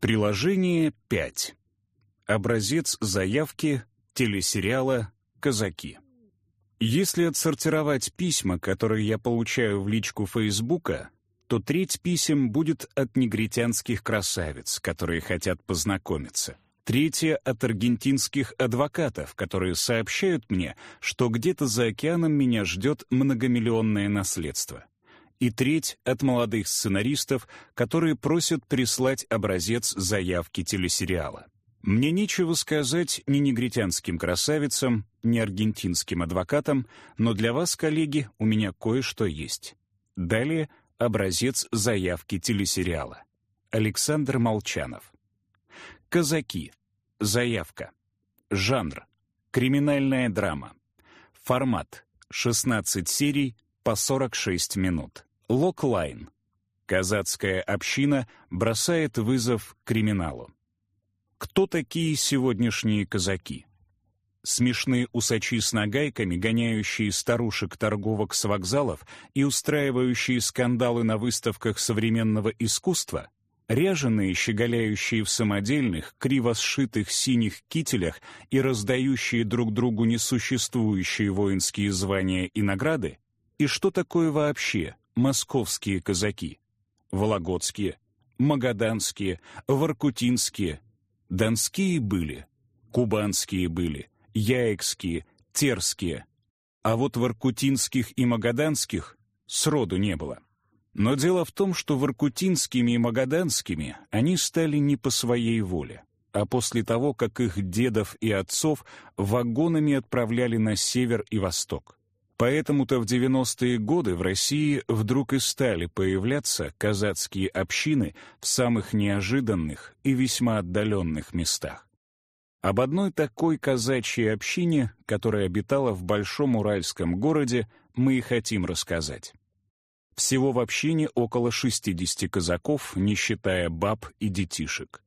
Приложение 5. Образец заявки телесериала «Казаки». Если отсортировать письма, которые я получаю в личку Фейсбука, то треть писем будет от негритянских красавиц, которые хотят познакомиться. Третья — от аргентинских адвокатов, которые сообщают мне, что где-то за океаном меня ждет многомиллионное наследство и треть от молодых сценаристов, которые просят прислать образец заявки телесериала. Мне нечего сказать ни негритянским красавицам, ни аргентинским адвокатам, но для вас, коллеги, у меня кое-что есть. Далее образец заявки телесериала. Александр Молчанов. «Казаки». Заявка. Жанр. Криминальная драма. Формат. 16 серий по 46 минут. Локлайн. Казацкая община бросает вызов криминалу. Кто такие сегодняшние казаки? Смешные усачи с нагайками, гоняющие старушек-торговок с вокзалов и устраивающие скандалы на выставках современного искусства? Ряженые, щеголяющие в самодельных, криво сшитых синих кителях и раздающие друг другу несуществующие воинские звания и награды? И что такое вообще московские казаки, вологодские, магаданские, воркутинские, донские были, кубанские были, яикские, терские, а вот воркутинских и магаданских сроду не было. Но дело в том, что воркутинскими и магаданскими они стали не по своей воле, а после того, как их дедов и отцов вагонами отправляли на север и восток. Поэтому-то в 90-е годы в России вдруг и стали появляться казацкие общины в самых неожиданных и весьма отдаленных местах. Об одной такой казачьей общине, которая обитала в большом уральском городе, мы и хотим рассказать. Всего в общине около 60 казаков, не считая баб и детишек.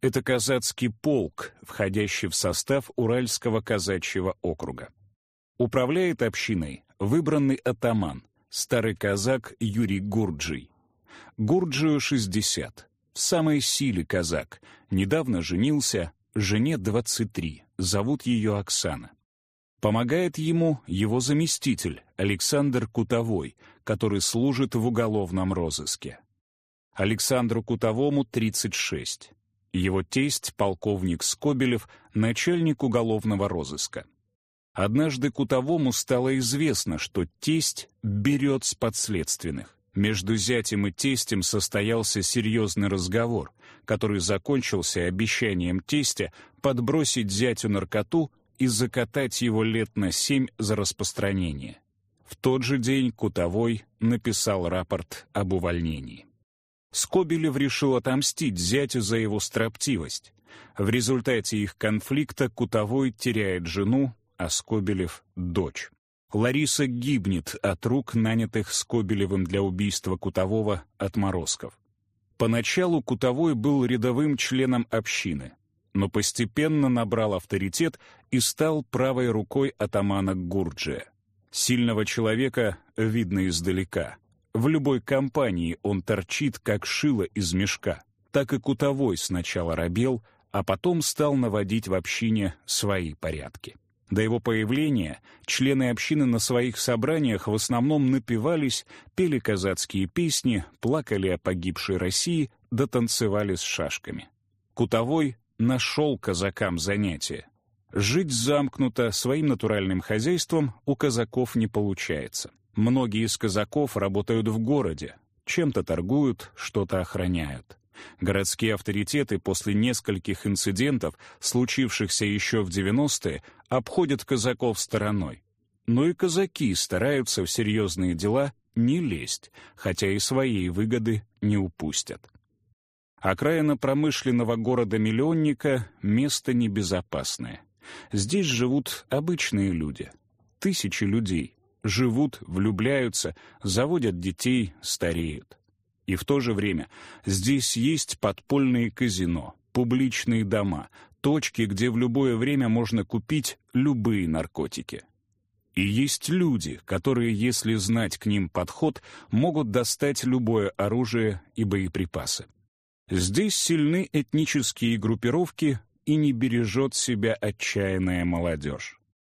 Это казацкий полк, входящий в состав Уральского казачьего округа. Управляет общиной выбранный атаман, старый казак Юрий Гурджий. Гурджию 60, в самой силе казак, недавно женился, жене 23, зовут ее Оксана. Помогает ему его заместитель Александр Кутовой, который служит в уголовном розыске. Александру Кутовому 36. Его тесть, полковник Скобелев, начальник уголовного розыска. Однажды Кутовому стало известно, что тесть берет с подследственных. Между зятем и тестем состоялся серьезный разговор, который закончился обещанием тестя подбросить зятю наркоту и закатать его лет на семь за распространение. В тот же день Кутовой написал рапорт об увольнении. Скобелев решил отомстить зятю за его строптивость. В результате их конфликта Кутовой теряет жену, а Скобелев — дочь. Лариса гибнет от рук, нанятых Скобелевым для убийства Кутового отморозков. Поначалу Кутовой был рядовым членом общины, но постепенно набрал авторитет и стал правой рукой атамана Гурджия. Сильного человека видно издалека. В любой компании он торчит, как шило из мешка. Так и Кутовой сначала робел, а потом стал наводить в общине свои порядки. До его появления члены общины на своих собраниях в основном напивались, пели казацкие песни, плакали о погибшей России, да танцевали с шашками. Кутовой нашел казакам занятие. Жить замкнуто своим натуральным хозяйством у казаков не получается. Многие из казаков работают в городе, чем-то торгуют, что-то охраняют. Городские авторитеты после нескольких инцидентов, случившихся еще в 90-е, обходят казаков стороной. Но и казаки стараются в серьезные дела не лезть, хотя и своей выгоды не упустят. Окраина промышленного города-миллионника — место небезопасное. Здесь живут обычные люди. Тысячи людей. Живут, влюбляются, заводят детей, стареют. И в то же время здесь есть подпольные казино, публичные дома, точки, где в любое время можно купить любые наркотики. И есть люди, которые, если знать к ним подход, могут достать любое оружие и боеприпасы. Здесь сильны этнические группировки и не бережет себя отчаянная молодежь.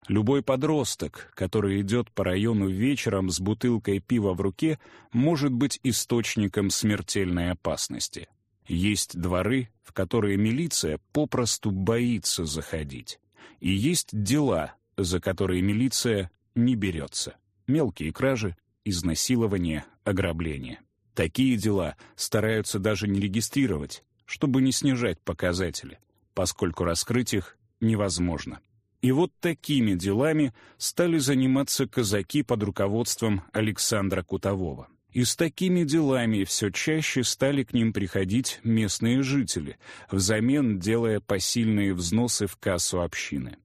Любой подросток, который идет по району вечером с бутылкой пива в руке, может быть источником смертельной опасности. Есть дворы, в которые милиция попросту боится заходить. И есть дела, за которые милиция не берется. Мелкие кражи, изнасилования, ограбления. Такие дела стараются даже не регистрировать, чтобы не снижать показатели, поскольку раскрыть их невозможно. И вот такими делами стали заниматься казаки под руководством Александра Кутового. И с такими делами все чаще стали к ним приходить местные жители, взамен делая посильные взносы в кассу общины.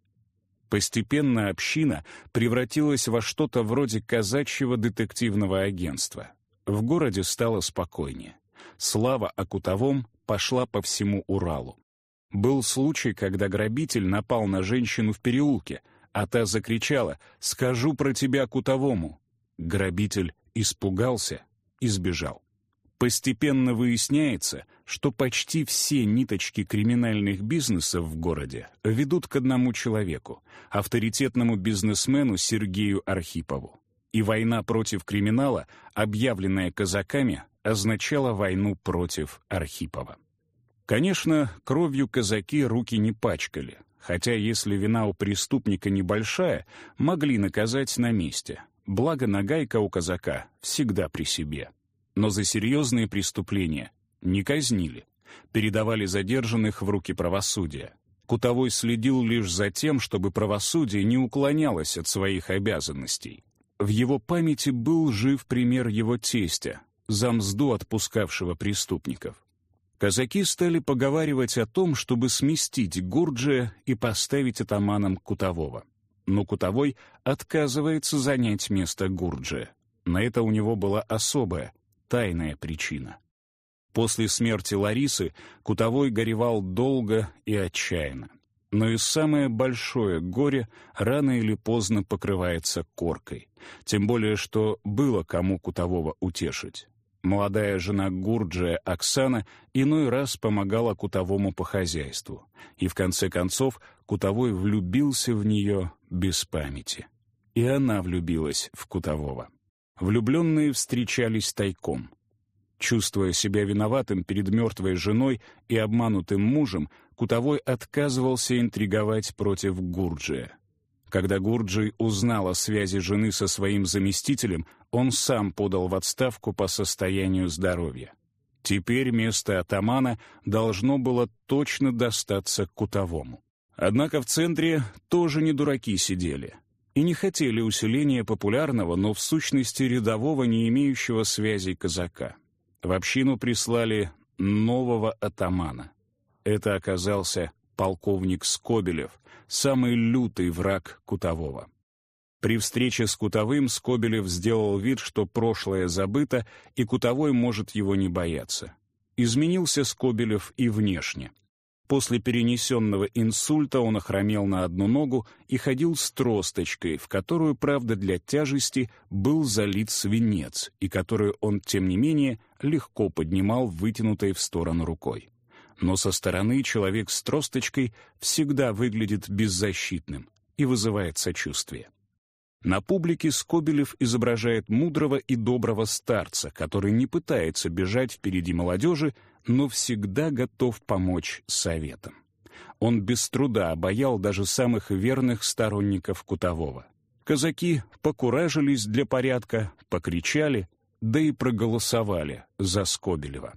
Постепенно община превратилась во что-то вроде казачьего детективного агентства. В городе стало спокойнее. Слава о Кутовом пошла по всему Уралу. Был случай, когда грабитель напал на женщину в переулке, а та закричала «Скажу про тебя Кутовому». Грабитель испугался и сбежал. Постепенно выясняется, что почти все ниточки криминальных бизнесов в городе ведут к одному человеку — авторитетному бизнесмену Сергею Архипову и война против криминала, объявленная казаками, означала войну против Архипова. Конечно, кровью казаки руки не пачкали, хотя если вина у преступника небольшая, могли наказать на месте. Благо нагайка у казака всегда при себе. Но за серьезные преступления не казнили, передавали задержанных в руки правосудия. Кутовой следил лишь за тем, чтобы правосудие не уклонялось от своих обязанностей. В его памяти был жив пример его тестя, за мзду отпускавшего преступников. Казаки стали поговаривать о том, чтобы сместить Гурджия и поставить атаманом Кутового. Но Кутовой отказывается занять место Гурджия. На это у него была особая, тайная причина. После смерти Ларисы Кутовой горевал долго и отчаянно. Но и самое большое горе рано или поздно покрывается коркой. Тем более, что было кому Кутового утешить. Молодая жена Гурджия Оксана иной раз помогала Кутовому по хозяйству. И в конце концов Кутовой влюбился в нее без памяти. И она влюбилась в Кутового. Влюбленные встречались тайком. Чувствуя себя виноватым перед мертвой женой и обманутым мужем, Кутовой отказывался интриговать против Гурджия. Когда Гурджий узнал о связи жены со своим заместителем, он сам подал в отставку по состоянию здоровья. Теперь место атамана должно было точно достаться Кутовому. Однако в центре тоже не дураки сидели и не хотели усиления популярного, но в сущности рядового, не имеющего связей казака. В общину прислали нового атамана. Это оказался полковник Скобелев, самый лютый враг Кутового. При встрече с Кутовым Скобелев сделал вид, что прошлое забыто, и Кутовой может его не бояться. Изменился Скобелев и внешне. После перенесенного инсульта он охромел на одну ногу и ходил с тросточкой, в которую, правда, для тяжести был залит свинец, и которую он, тем не менее, легко поднимал вытянутой в сторону рукой. Но со стороны человек с тросточкой всегда выглядит беззащитным и вызывает сочувствие. На публике Скобелев изображает мудрого и доброго старца, который не пытается бежать впереди молодежи, но всегда готов помочь советам. Он без труда обаял даже самых верных сторонников Кутового. Казаки покуражились для порядка, покричали, да и проголосовали за Скобелева.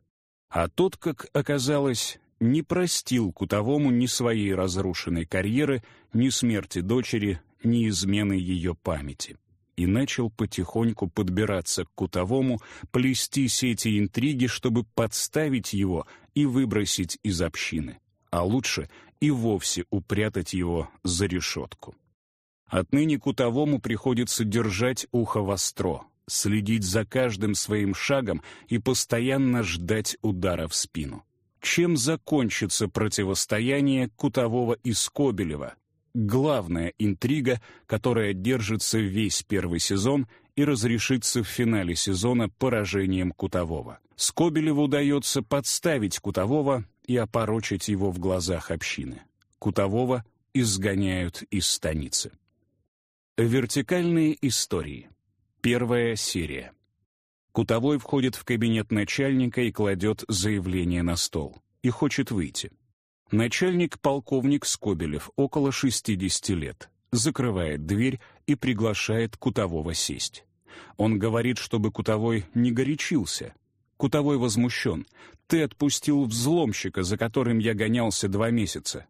А тот, как оказалось, не простил Кутовому ни своей разрушенной карьеры, ни смерти дочери, ни измены ее памяти и начал потихоньку подбираться к Кутовому, плести сети интриги, чтобы подставить его и выбросить из общины, а лучше и вовсе упрятать его за решетку. Отныне Кутовому приходится держать ухо востро, следить за каждым своим шагом и постоянно ждать удара в спину. Чем закончится противостояние Кутового и Скобелева, главная интрига, которая держится весь первый сезон и разрешится в финале сезона поражением Кутового. Скобелеву удается подставить Кутового и опорочить его в глазах общины. Кутового изгоняют из станицы. Вертикальные истории. Первая серия. Кутовой входит в кабинет начальника и кладет заявление на стол. И хочет выйти. Начальник полковник Скобелев, около 60 лет, закрывает дверь и приглашает Кутового сесть. Он говорит, чтобы Кутовой не горячился. Кутовой возмущен. «Ты отпустил взломщика, за которым я гонялся два месяца».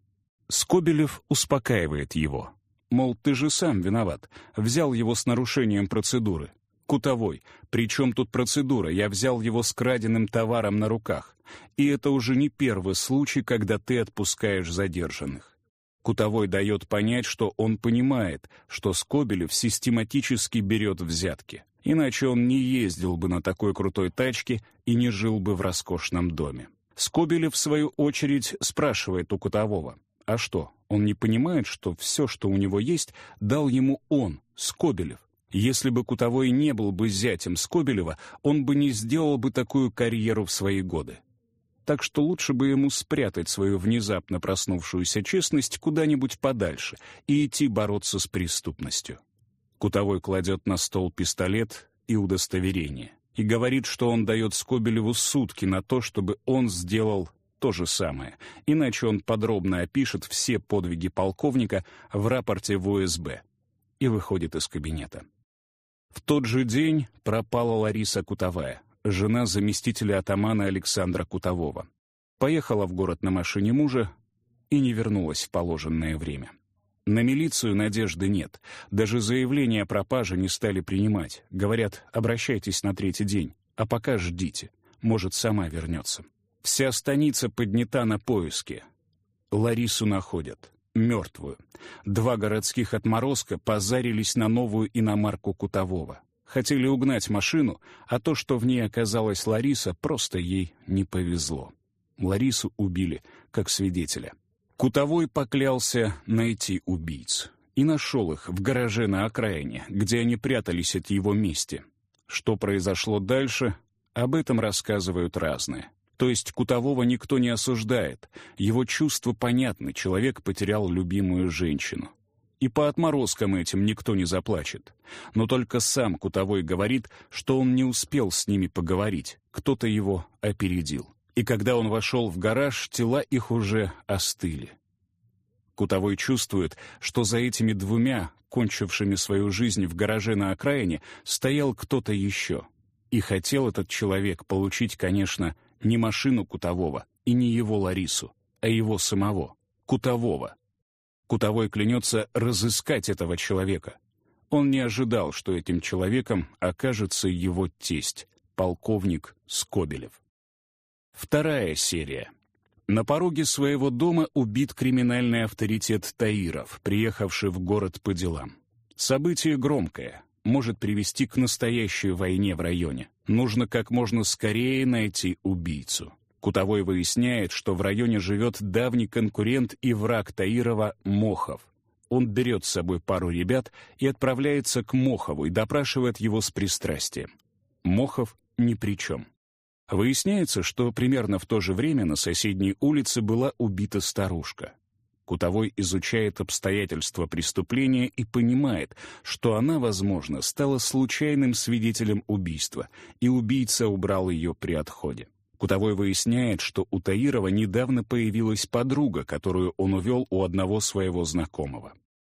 Скобелев успокаивает его. Мол, ты же сам виноват. Взял его с нарушением процедуры. Кутовой. Причем тут процедура? Я взял его с краденным товаром на руках. И это уже не первый случай, когда ты отпускаешь задержанных. Кутовой дает понять, что он понимает, что Скобелев систематически берет взятки. Иначе он не ездил бы на такой крутой тачке и не жил бы в роскошном доме. Скобелев, в свою очередь, спрашивает у Кутового. А что, он не понимает, что все, что у него есть, дал ему он, Скобелев? Если бы Кутовой не был бы зятем Скобелева, он бы не сделал бы такую карьеру в свои годы. Так что лучше бы ему спрятать свою внезапно проснувшуюся честность куда-нибудь подальше и идти бороться с преступностью. Кутовой кладет на стол пистолет и удостоверение и говорит, что он дает Скобелеву сутки на то, чтобы он сделал то же самое, иначе он подробно опишет все подвиги полковника в рапорте в УСБ и выходит из кабинета. В тот же день пропала Лариса Кутовая, жена заместителя атамана Александра Кутового. Поехала в город на машине мужа и не вернулась в положенное время. На милицию надежды нет. Даже заявление о пропаже не стали принимать. Говорят, обращайтесь на третий день, а пока ждите. Может, сама вернется. Вся станица поднята на поиски. Ларису находят. Мертвую. Два городских отморозка позарились на новую иномарку Кутового. Хотели угнать машину, а то, что в ней оказалась Лариса, просто ей не повезло. Ларису убили, как свидетеля. Кутовой поклялся найти убийц. И нашел их в гараже на окраине, где они прятались от его мести. Что произошло дальше, об этом рассказывают разные. То есть Кутового никто не осуждает. Его чувства понятны, человек потерял любимую женщину. И по отморозкам этим никто не заплачет. Но только сам Кутовой говорит, что он не успел с ними поговорить, кто-то его опередил. И когда он вошел в гараж, тела их уже остыли. Кутовой чувствует, что за этими двумя, кончившими свою жизнь в гараже на окраине, стоял кто-то еще. И хотел этот человек получить, конечно, не машину Кутового и не его Ларису, а его самого, Кутового. Кутовой клянется разыскать этого человека. Он не ожидал, что этим человеком окажется его тесть, полковник Скобелев. Вторая серия. На пороге своего дома убит криминальный авторитет Таиров, приехавший в город по делам. Событие громкое, может привести к настоящей войне в районе. Нужно как можно скорее найти убийцу. Кутовой выясняет, что в районе живет давний конкурент и враг Таирова Мохов. Он берет с собой пару ребят и отправляется к Мохову и допрашивает его с пристрастием. Мохов ни при чем. Выясняется, что примерно в то же время на соседней улице была убита старушка. Кутовой изучает обстоятельства преступления и понимает, что она, возможно, стала случайным свидетелем убийства, и убийца убрал ее при отходе. Кутовой выясняет, что у Таирова недавно появилась подруга, которую он увел у одного своего знакомого.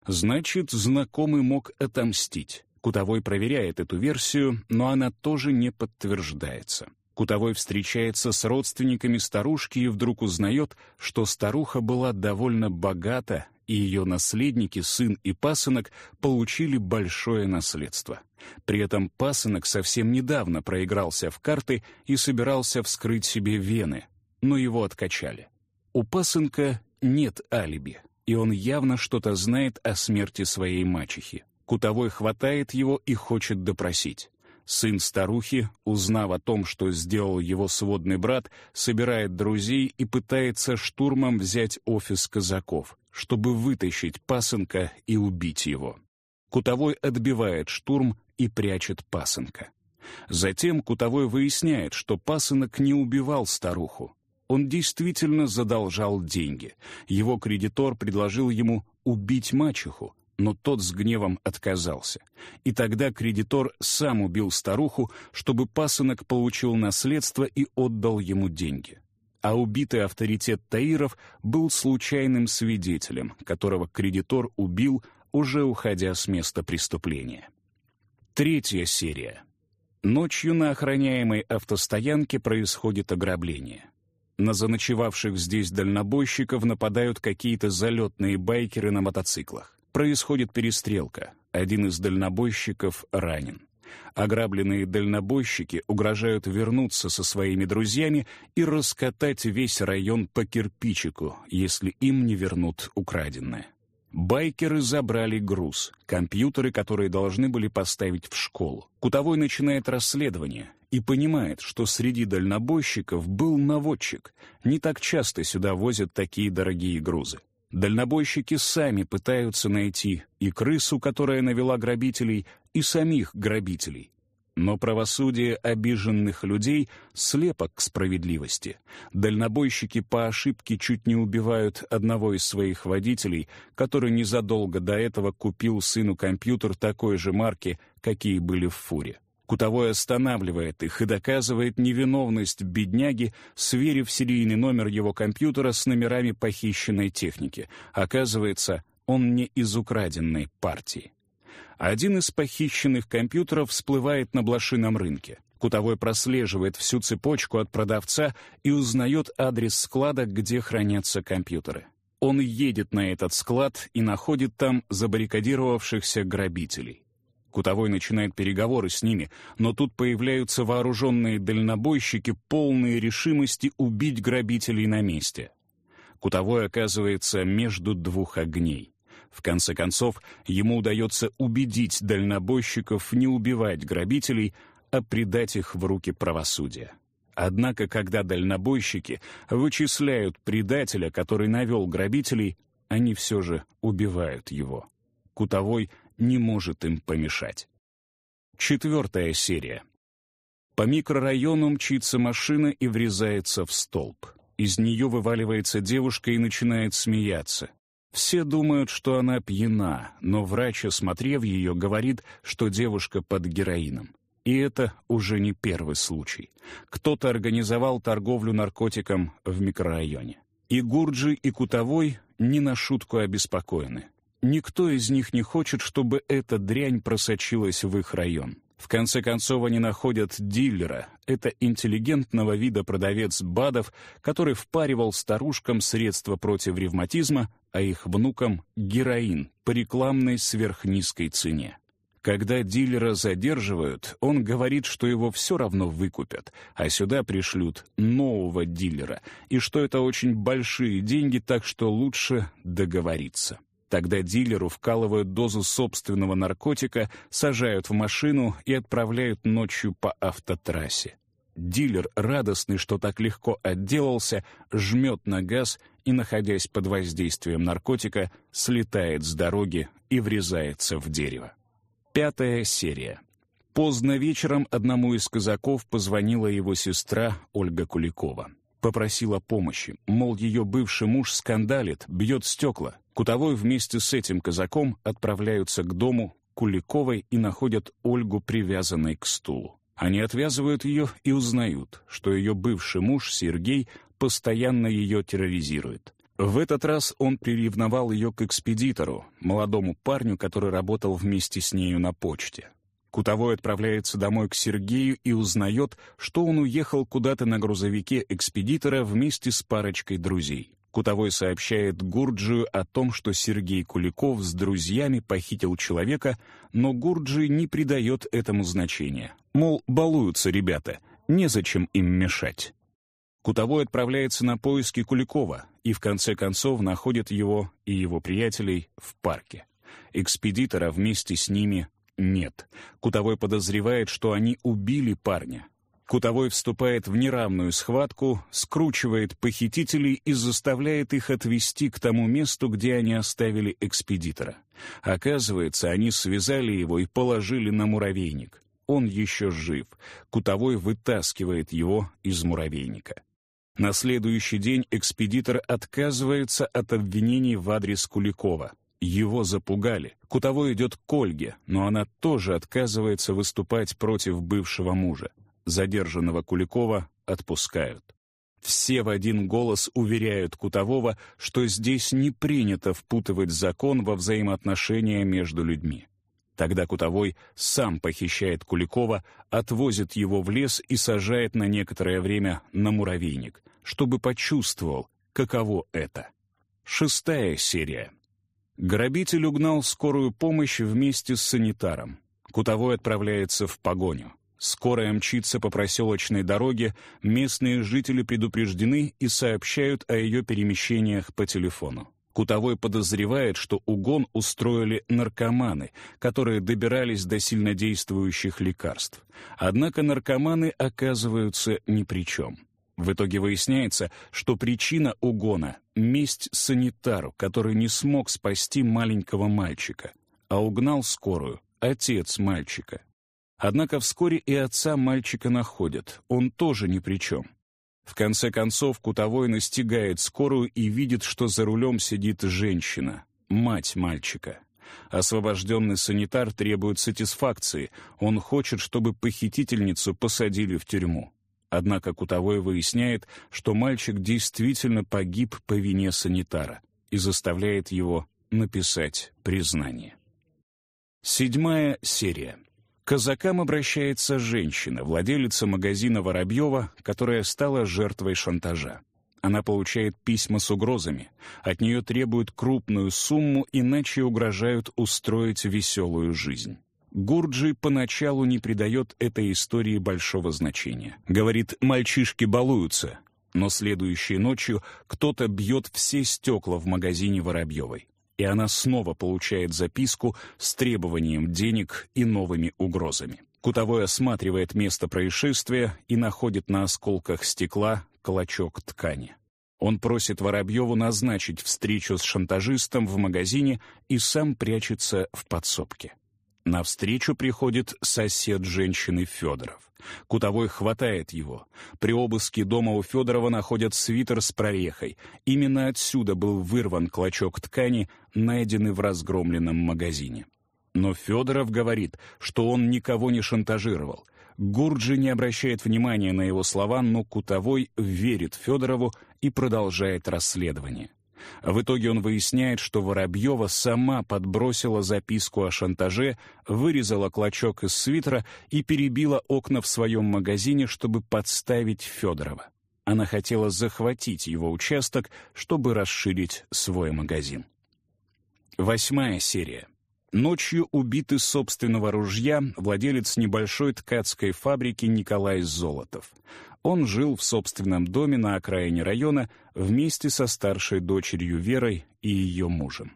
Значит, знакомый мог отомстить. Кутовой проверяет эту версию, но она тоже не подтверждается. Кутовой встречается с родственниками старушки и вдруг узнает, что старуха была довольно богата, и ее наследники, сын и пасынок, получили большое наследство. При этом пасынок совсем недавно проигрался в карты и собирался вскрыть себе вены, но его откачали. У пасынка нет алиби, и он явно что-то знает о смерти своей мачехи. Кутовой хватает его и хочет допросить. Сын старухи, узнав о том, что сделал его сводный брат, собирает друзей и пытается штурмом взять офис казаков, чтобы вытащить пасынка и убить его. Кутовой отбивает штурм и прячет пасынка. Затем Кутовой выясняет, что пасынок не убивал старуху. Он действительно задолжал деньги. Его кредитор предложил ему убить мачеху, но тот с гневом отказался. И тогда кредитор сам убил старуху, чтобы пасынок получил наследство и отдал ему деньги. А убитый авторитет Таиров был случайным свидетелем, которого кредитор убил, уже уходя с места преступления. Третья серия. Ночью на охраняемой автостоянке происходит ограбление. На заночевавших здесь дальнобойщиков нападают какие-то залетные байкеры на мотоциклах. Происходит перестрелка. Один из дальнобойщиков ранен. Ограбленные дальнобойщики угрожают вернуться со своими друзьями и раскатать весь район по кирпичику, если им не вернут украденное. Байкеры забрали груз, компьютеры, которые должны были поставить в школу. Кутовой начинает расследование и понимает, что среди дальнобойщиков был наводчик. Не так часто сюда возят такие дорогие грузы. Дальнобойщики сами пытаются найти и крысу, которая навела грабителей, и самих грабителей. Но правосудие обиженных людей слепо к справедливости. Дальнобойщики по ошибке чуть не убивают одного из своих водителей, который незадолго до этого купил сыну компьютер такой же марки, какие были в фуре. Кутовой останавливает их и доказывает невиновность бедняги, сверив серийный номер его компьютера с номерами похищенной техники. Оказывается, он не из украденной партии. Один из похищенных компьютеров всплывает на блошином рынке. Кутовой прослеживает всю цепочку от продавца и узнает адрес склада, где хранятся компьютеры. Он едет на этот склад и находит там забаррикадировавшихся грабителей. Кутовой начинает переговоры с ними, но тут появляются вооруженные дальнобойщики, полные решимости убить грабителей на месте. Кутовой оказывается между двух огней. В конце концов, ему удается убедить дальнобойщиков не убивать грабителей, а предать их в руки правосудия. Однако, когда дальнобойщики вычисляют предателя, который навел грабителей, они все же убивают его. Кутовой не может им помешать. Четвертая серия. По микрорайону мчится машина и врезается в столб. Из нее вываливается девушка и начинает смеяться. Все думают, что она пьяна, но врач, осмотрев ее, говорит, что девушка под героином. И это уже не первый случай. Кто-то организовал торговлю наркотиком в микрорайоне. И Гурджи, и Кутовой не на шутку обеспокоены. Никто из них не хочет, чтобы эта дрянь просочилась в их район. В конце концов, они находят дилера. Это интеллигентного вида продавец БАДов, который впаривал старушкам средства против ревматизма, а их внукам — героин по рекламной сверхнизкой цене. Когда дилера задерживают, он говорит, что его все равно выкупят, а сюда пришлют нового дилера, и что это очень большие деньги, так что лучше договориться. Тогда дилеру вкалывают дозу собственного наркотика, сажают в машину и отправляют ночью по автотрассе. Дилер, радостный, что так легко отделался, жмет на газ и, находясь под воздействием наркотика, слетает с дороги и врезается в дерево. Пятая серия. Поздно вечером одному из казаков позвонила его сестра Ольга Куликова. Попросила помощи, мол, ее бывший муж скандалит, бьет стекла. Кутовой вместе с этим казаком отправляются к дому Куликовой и находят Ольгу привязанной к стулу. Они отвязывают ее и узнают, что ее бывший муж Сергей постоянно ее терроризирует. В этот раз он приревновал ее к экспедитору, молодому парню, который работал вместе с нею на почте. Кутовой отправляется домой к Сергею и узнает, что он уехал куда-то на грузовике экспедитора вместе с парочкой друзей. Кутовой сообщает Гурджию о том, что Сергей Куликов с друзьями похитил человека, но Гурджи не придает этому значения. Мол, балуются ребята, незачем им мешать. Кутовой отправляется на поиски Куликова и в конце концов находит его и его приятелей в парке. Экспедитора вместе с ними нет. Кутовой подозревает, что они убили парня, Кутовой вступает в неравную схватку, скручивает похитителей и заставляет их отвести к тому месту, где они оставили экспедитора. Оказывается, они связали его и положили на муравейник. он еще жив. Кутовой вытаскивает его из муравейника. На следующий день экспедитор отказывается от обвинений в адрес Куликова. Его запугали. Кутовой идет к Ольге, но она тоже отказывается выступать против бывшего мужа. Задержанного Куликова отпускают. Все в один голос уверяют Кутового, что здесь не принято впутывать закон во взаимоотношения между людьми. Тогда Кутовой сам похищает Куликова, отвозит его в лес и сажает на некоторое время на муравейник, чтобы почувствовал, каково это. Шестая серия. Грабитель угнал скорую помощь вместе с санитаром. Кутовой отправляется в погоню. Скорая мчится по проселочной дороге, местные жители предупреждены и сообщают о ее перемещениях по телефону. Кутовой подозревает, что угон устроили наркоманы, которые добирались до сильнодействующих лекарств. Однако наркоманы оказываются ни при чем. В итоге выясняется, что причина угона — месть санитару, который не смог спасти маленького мальчика, а угнал скорую отец мальчика. Однако вскоре и отца мальчика находят, он тоже ни при чем. В конце концов, Кутовой настигает скорую и видит, что за рулем сидит женщина, мать мальчика. Освобожденный санитар требует сатисфакции, он хочет, чтобы похитительницу посадили в тюрьму. Однако Кутовой выясняет, что мальчик действительно погиб по вине санитара и заставляет его написать признание. Седьмая серия. Казакам обращается женщина, владелица магазина Воробьева, которая стала жертвой шантажа. Она получает письма с угрозами. От нее требуют крупную сумму, иначе угрожают устроить веселую жизнь. Гурджи поначалу не придает этой истории большого значения. Говорит, мальчишки балуются. Но следующей ночью кто-то бьет все стекла в магазине Воробьевой. И она снова получает записку с требованием денег и новыми угрозами. Кутовой осматривает место происшествия и находит на осколках стекла клочок ткани. Он просит Воробьеву назначить встречу с шантажистом в магазине и сам прячется в подсобке. На встречу приходит сосед женщины Федоров. Кутовой хватает его. При обыске дома у Федорова находят свитер с прорехой. Именно отсюда был вырван клочок ткани, найденный в разгромленном магазине. Но Федоров говорит, что он никого не шантажировал. Гурджи не обращает внимания на его слова, но Кутовой верит Федорову и продолжает расследование. В итоге он выясняет, что Воробьева сама подбросила записку о шантаже, вырезала клочок из свитера и перебила окна в своем магазине, чтобы подставить Федорова. Она хотела захватить его участок, чтобы расширить свой магазин. Восьмая серия. Ночью убит из собственного ружья владелец небольшой ткацкой фабрики Николай Золотов. Он жил в собственном доме на окраине района вместе со старшей дочерью Верой и ее мужем.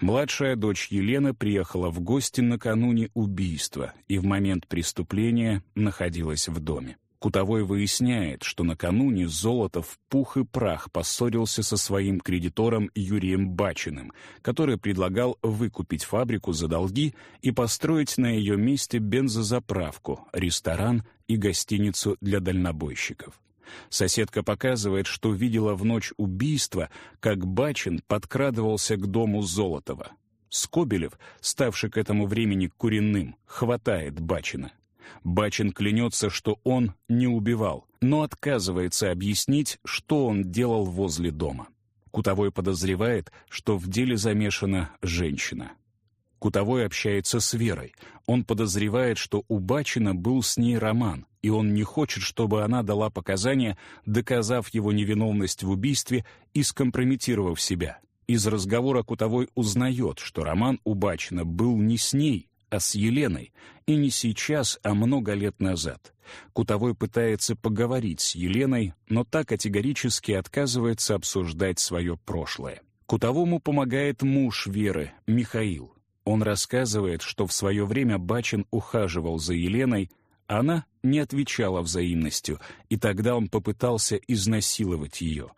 Младшая дочь Елена приехала в гости накануне убийства и в момент преступления находилась в доме. Кутовой выясняет, что накануне Золотов пух и прах поссорился со своим кредитором Юрием Бачиным, который предлагал выкупить фабрику за долги и построить на ее месте бензозаправку, ресторан и гостиницу для дальнобойщиков. Соседка показывает, что видела в ночь убийства, как Бачин подкрадывался к дому Золотова. Скобелев, ставший к этому времени куренным, хватает Бачина. Бачин клянется, что он не убивал, но отказывается объяснить, что он делал возле дома. Кутовой подозревает, что в деле замешана женщина. Кутовой общается с Верой. Он подозревает, что у Бачина был с ней роман, и он не хочет, чтобы она дала показания, доказав его невиновность в убийстве и скомпрометировав себя. Из разговора Кутовой узнает, что роман у Бачина был не с ней, а с Еленой, и не сейчас, а много лет назад. Кутовой пытается поговорить с Еленой, но та категорически отказывается обсуждать свое прошлое. Кутовому помогает муж Веры, Михаил. Он рассказывает, что в свое время Бачин ухаживал за Еленой, она не отвечала взаимностью, и тогда он попытался изнасиловать ее.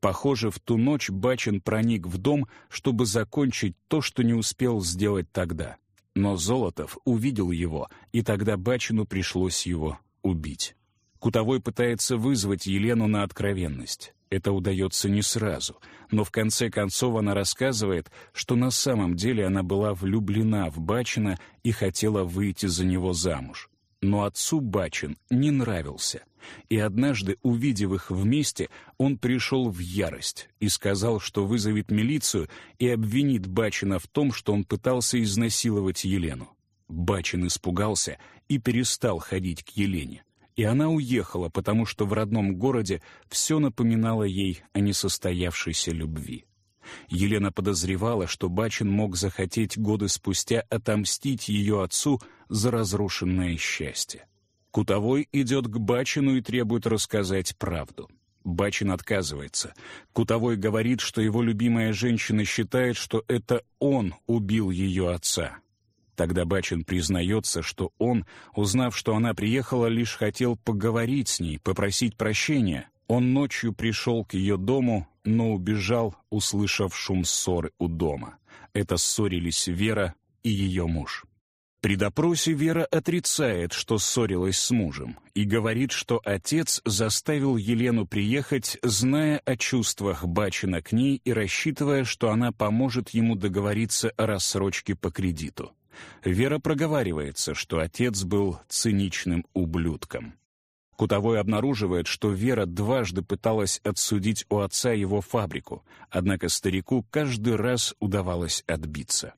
Похоже, в ту ночь Бачин проник в дом, чтобы закончить то, что не успел сделать тогда. Но Золотов увидел его, и тогда Бачину пришлось его убить. Кутовой пытается вызвать Елену на откровенность. Это удается не сразу, но в конце концов она рассказывает, что на самом деле она была влюблена в Бачина и хотела выйти за него замуж. Но отцу Бачин не нравился, и однажды, увидев их вместе, он пришел в ярость и сказал, что вызовет милицию и обвинит Бачина в том, что он пытался изнасиловать Елену. Бачин испугался и перестал ходить к Елене и она уехала, потому что в родном городе все напоминало ей о несостоявшейся любви. Елена подозревала, что Бачин мог захотеть годы спустя отомстить ее отцу за разрушенное счастье. Кутовой идет к Бачину и требует рассказать правду. Бачин отказывается. Кутовой говорит, что его любимая женщина считает, что это он убил ее отца. Тогда Бачин признается, что он, узнав, что она приехала, лишь хотел поговорить с ней, попросить прощения. Он ночью пришел к ее дому, но убежал, услышав шум ссоры у дома. Это ссорились Вера и ее муж. При допросе Вера отрицает, что ссорилась с мужем, и говорит, что отец заставил Елену приехать, зная о чувствах Бачина к ней и рассчитывая, что она поможет ему договориться о рассрочке по кредиту. Вера проговаривается, что отец был циничным ублюдком. Кутовой обнаруживает, что Вера дважды пыталась отсудить у отца его фабрику, однако старику каждый раз удавалось отбиться.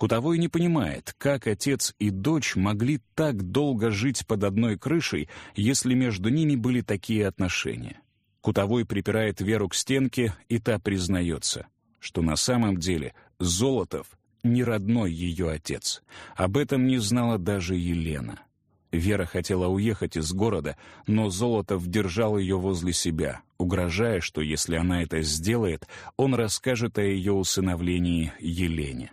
Кутовой не понимает, как отец и дочь могли так долго жить под одной крышей, если между ними были такие отношения. Кутовой припирает Веру к стенке, и та признается, что на самом деле Золотов не родной ее отец. Об этом не знала даже Елена. Вера хотела уехать из города, но Золотов держал ее возле себя, угрожая, что если она это сделает, он расскажет о ее усыновлении Елене.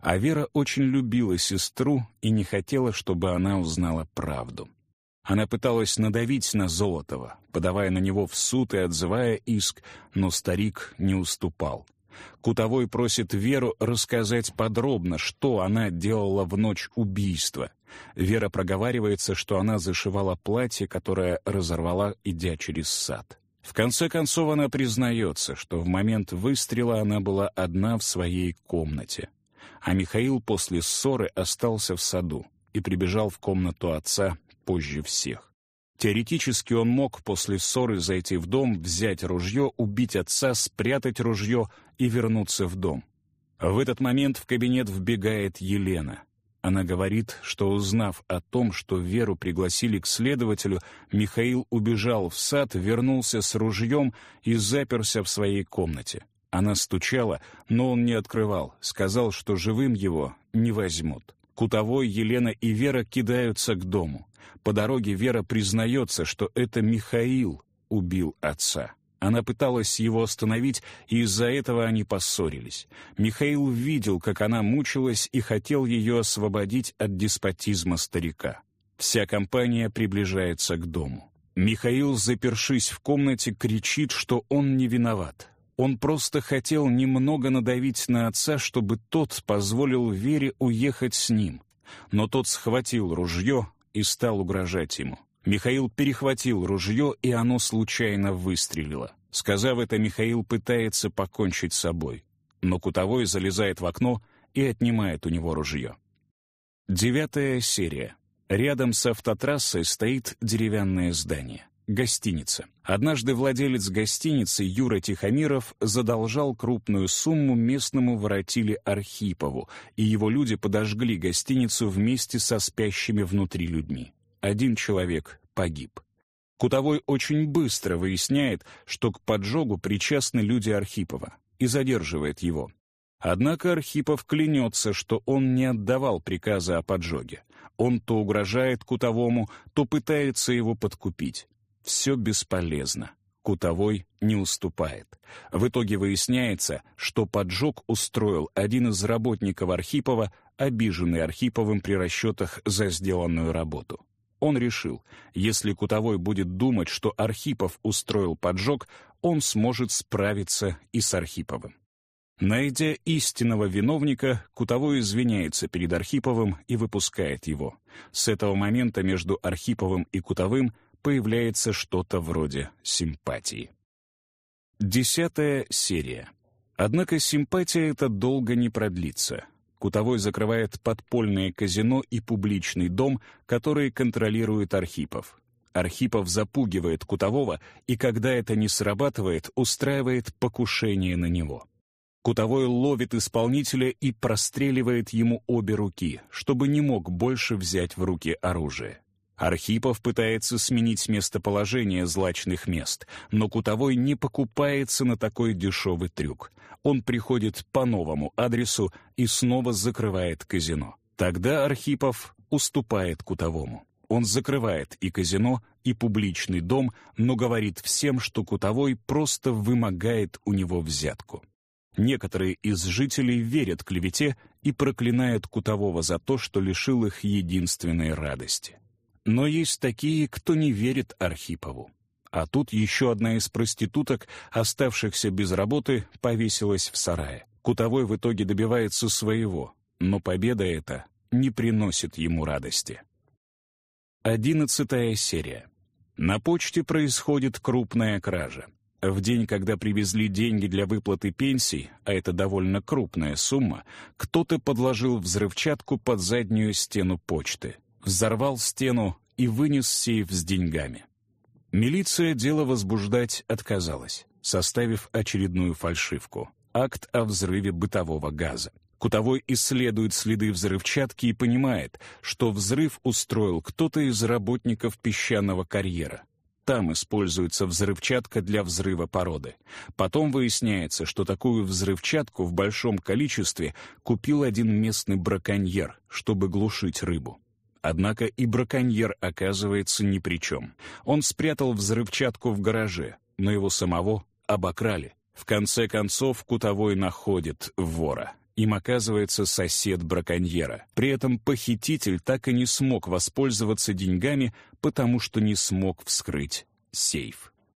А Вера очень любила сестру и не хотела, чтобы она узнала правду. Она пыталась надавить на Золотова, подавая на него в суд и отзывая иск, но старик не уступал. Кутовой просит Веру рассказать подробно, что она делала в ночь убийства. Вера проговаривается, что она зашивала платье, которое разорвала, идя через сад. В конце концов она признается, что в момент выстрела она была одна в своей комнате. А Михаил после ссоры остался в саду и прибежал в комнату отца позже всех. Теоретически он мог после ссоры зайти в дом, взять ружье, убить отца, спрятать ружье и вернуться в дом. В этот момент в кабинет вбегает Елена. Она говорит, что, узнав о том, что Веру пригласили к следователю, Михаил убежал в сад, вернулся с ружьем и заперся в своей комнате. Она стучала, но он не открывал, сказал, что живым его не возьмут. Кутовой, Елена и Вера кидаются к дому. По дороге Вера признается, что это Михаил убил отца. Она пыталась его остановить, и из-за этого они поссорились. Михаил видел, как она мучилась, и хотел ее освободить от деспотизма старика. Вся компания приближается к дому. Михаил, запершись в комнате, кричит, что он не виноват. Он просто хотел немного надавить на отца, чтобы тот позволил Вере уехать с ним. Но тот схватил ружье и стал угрожать ему. Михаил перехватил ружье, и оно случайно выстрелило. Сказав это, Михаил пытается покончить с собой. Но Кутовой залезает в окно и отнимает у него ружье. Девятая серия. Рядом с автотрассой стоит деревянное здание. Гостиница. Однажды владелец гостиницы Юра Тихомиров задолжал крупную сумму местному воротиле Архипову, и его люди подожгли гостиницу вместе со спящими внутри людьми. Один человек погиб. Кутовой очень быстро выясняет, что к поджогу причастны люди Архипова, и задерживает его. Однако Архипов клянется, что он не отдавал приказа о поджоге. Он то угрожает Кутовому, то пытается его подкупить. Все бесполезно. Кутовой не уступает. В итоге выясняется, что поджог устроил один из работников Архипова, обиженный Архиповым при расчетах за сделанную работу. Он решил, если Кутовой будет думать, что Архипов устроил поджог, он сможет справиться и с Архиповым. Найдя истинного виновника, Кутовой извиняется перед Архиповым и выпускает его. С этого момента между Архиповым и Кутовым появляется что-то вроде симпатии. Десятая серия. Однако симпатия эта долго не продлится. Кутовой закрывает подпольное казино и публичный дом, которые контролирует Архипов. Архипов запугивает Кутового, и когда это не срабатывает, устраивает покушение на него. Кутовой ловит исполнителя и простреливает ему обе руки, чтобы не мог больше взять в руки оружие. Архипов пытается сменить местоположение злачных мест, но Кутовой не покупается на такой дешевый трюк. Он приходит по новому адресу и снова закрывает казино. Тогда Архипов уступает Кутовому. Он закрывает и казино, и публичный дом, но говорит всем, что Кутовой просто вымогает у него взятку. Некоторые из жителей верят клевете и проклинают Кутового за то, что лишил их единственной радости. Но есть такие, кто не верит Архипову. А тут еще одна из проституток, оставшихся без работы, повесилась в сарае. Кутовой в итоге добивается своего, но победа эта не приносит ему радости. Одиннадцатая серия. На почте происходит крупная кража. В день, когда привезли деньги для выплаты пенсий, а это довольно крупная сумма, кто-то подложил взрывчатку под заднюю стену почты, взорвал стену и вынес сейф с деньгами. Милиция дело возбуждать отказалась, составив очередную фальшивку — акт о взрыве бытового газа. Кутовой исследует следы взрывчатки и понимает, что взрыв устроил кто-то из работников песчаного карьера — там используется взрывчатка для взрыва породы. Потом выясняется, что такую взрывчатку в большом количестве купил один местный браконьер, чтобы глушить рыбу. Однако и браконьер оказывается ни при чем. Он спрятал взрывчатку в гараже, но его самого обокрали. В конце концов Кутовой находит вора. Им оказывается сосед браконьера. При этом похититель так и не смог воспользоваться деньгами, потому что не смог вскрыть сейф.